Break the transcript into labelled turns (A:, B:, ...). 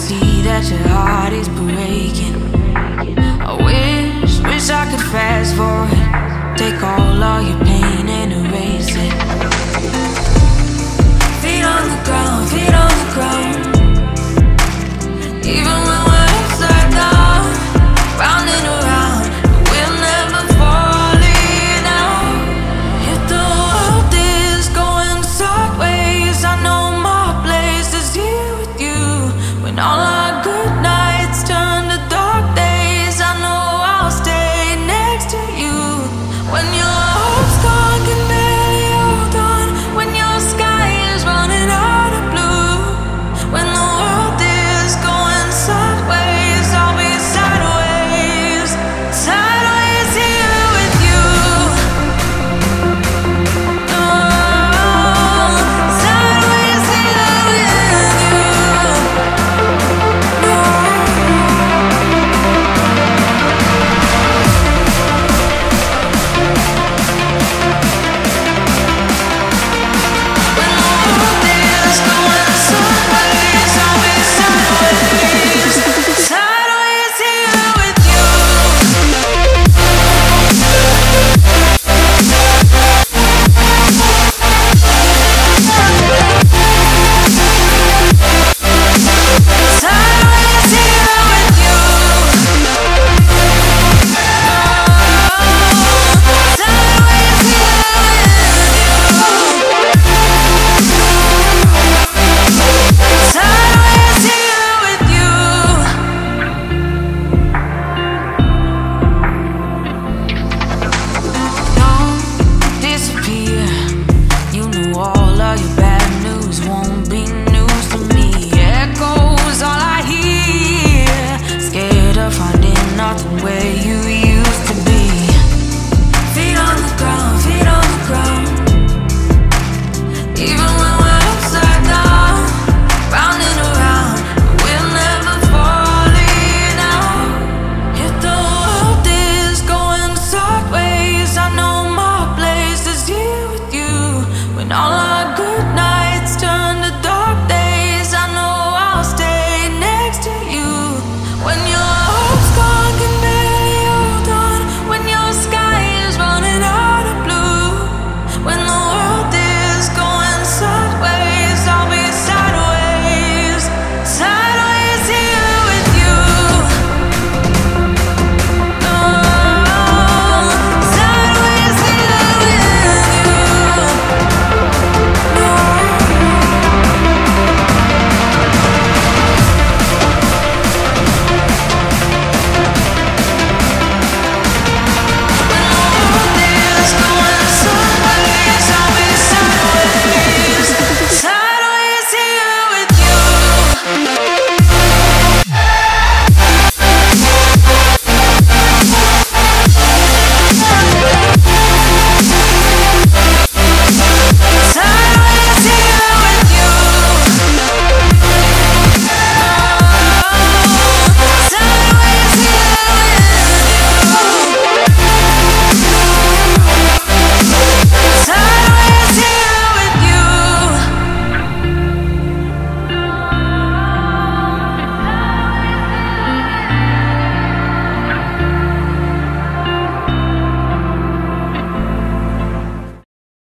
A: see that your heart is breaking. I wish, wish I could fast forward. Take all of your pain and erase it. Feet on the ground, all I